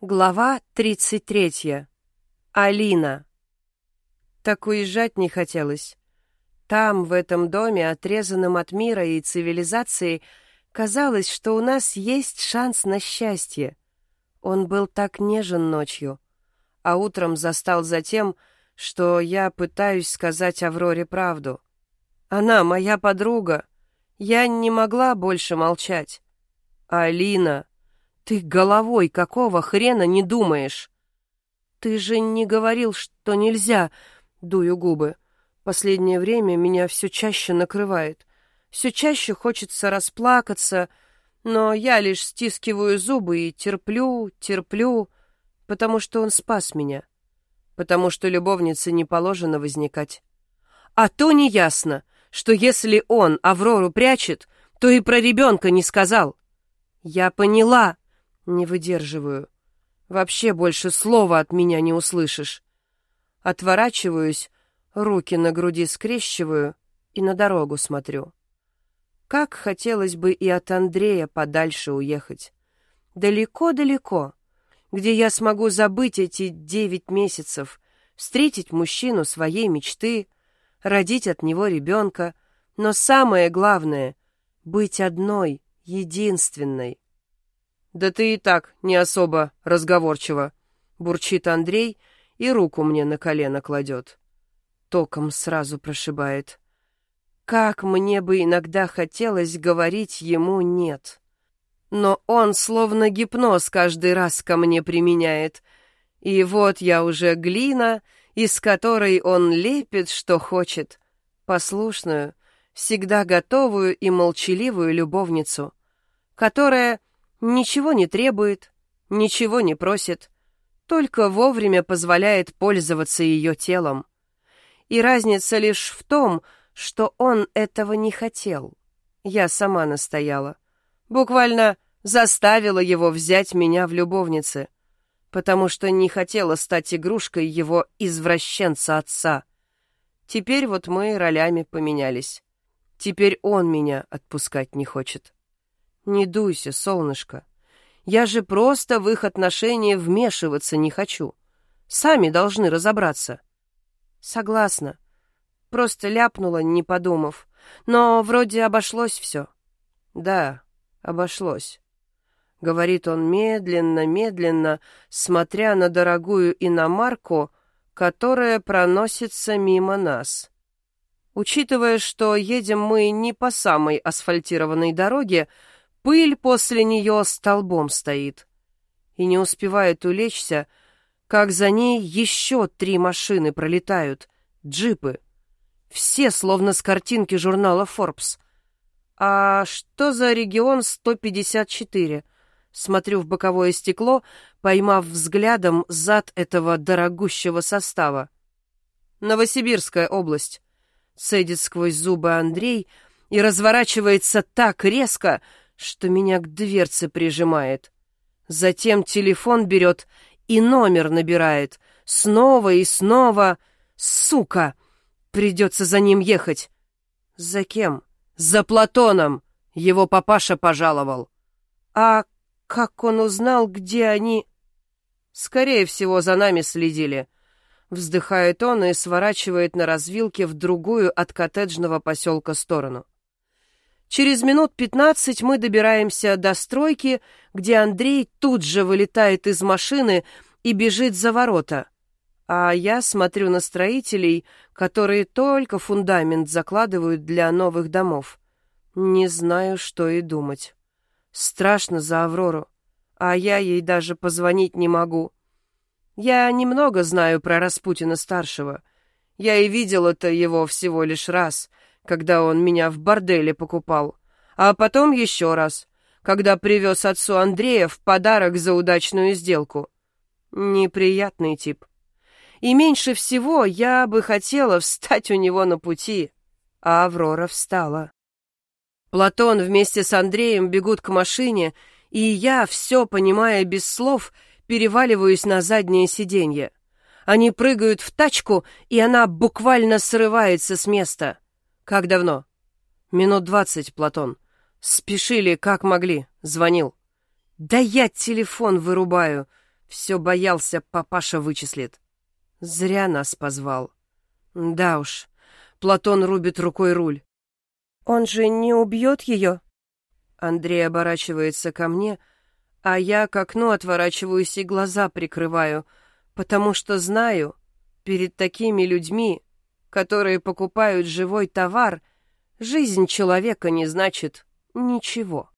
Глава 33. Алина. Так уезжать не хотелось. Там, в этом доме, отрезанном от мира и цивилизации, казалось, что у нас есть шанс на счастье. Он был так нежен ночью, а утром застал за тем, что я пытаюсь сказать Авроре правду. Она моя подруга. Я не могла больше молчать. Алина, ты головой какого хрена не думаешь? Ты же не говорил, что нельзя, дую губы. Последнее время меня все чаще накрывает. Все чаще хочется расплакаться, но я лишь стискиваю зубы и терплю, терплю, потому что он спас меня, потому что любовнице не положено возникать. А то неясно, что если он Аврору прячет, то и про ребенка не сказал. Я поняла, не выдерживаю. Вообще больше слова от меня не услышишь. Отворачиваюсь, руки на груди скрещиваю и на дорогу смотрю. Как хотелось бы и от Андрея подальше уехать. Далеко-далеко, где я смогу забыть эти девять месяцев, встретить мужчину своей мечты, родить от него ребенка, но самое главное — быть одной, единственной. «Да ты и так не особо разговорчиво», — бурчит Андрей и руку мне на колено кладет. Током сразу прошибает. Как мне бы иногда хотелось говорить ему «нет». Но он словно гипноз каждый раз ко мне применяет. И вот я уже глина, из которой он лепит, что хочет. Послушную, всегда готовую и молчаливую любовницу, которая Ничего не требует, ничего не просит, только вовремя позволяет пользоваться ее телом. И разница лишь в том, что он этого не хотел. Я сама настояла. Буквально заставила его взять меня в любовницы, потому что не хотела стать игрушкой его извращенца отца. Теперь вот мы ролями поменялись. Теперь он меня отпускать не хочет. «Не дуйся, солнышко. Я же просто в их отношения вмешиваться не хочу. Сами должны разобраться». «Согласна. Просто ляпнула, не подумав. Но вроде обошлось все». «Да, обошлось», — говорит он медленно-медленно, смотря на дорогую иномарку, которая проносится мимо нас. Учитывая, что едем мы не по самой асфальтированной дороге, Пыль после нее столбом стоит. И не успевает улечься, как за ней еще три машины пролетают, джипы. Все словно с картинки журнала Forbes. А что за регион 154? Смотрю в боковое стекло, поймав взглядом зад этого дорогущего состава. Новосибирская область. Цедит сквозь зубы Андрей и разворачивается так резко, что меня к дверце прижимает. Затем телефон берет и номер набирает. Снова и снова. Сука! Придется за ним ехать. За кем? За Платоном. Его папаша пожаловал. А как он узнал, где они... Скорее всего, за нами следили. Вздыхает он и сворачивает на развилке в другую от коттеджного поселка сторону. Через минут пятнадцать мы добираемся до стройки, где Андрей тут же вылетает из машины и бежит за ворота. А я смотрю на строителей, которые только фундамент закладывают для новых домов. Не знаю, что и думать. Страшно за Аврору, а я ей даже позвонить не могу. Я немного знаю про Распутина-старшего. Я и видел это его всего лишь раз — когда он меня в борделе покупал, а потом еще раз, когда привез отцу Андрея в подарок за удачную сделку. Неприятный тип. И меньше всего я бы хотела встать у него на пути, а Аврора встала. Платон вместе с Андреем бегут к машине, и я, все понимая без слов, переваливаюсь на заднее сиденье. Они прыгают в тачку, и она буквально срывается с места. «Как давно?» «Минут двадцать, Платон. Спешили, как могли. Звонил». «Да я телефон вырубаю. Все боялся, папаша вычислит. Зря нас позвал. Да уж, Платон рубит рукой руль. Он же не убьет ее? Андрей оборачивается ко мне, а я к окну отворачиваюсь и глаза прикрываю, потому что знаю, перед такими людьми, которые покупают живой товар, жизнь человека не значит ничего.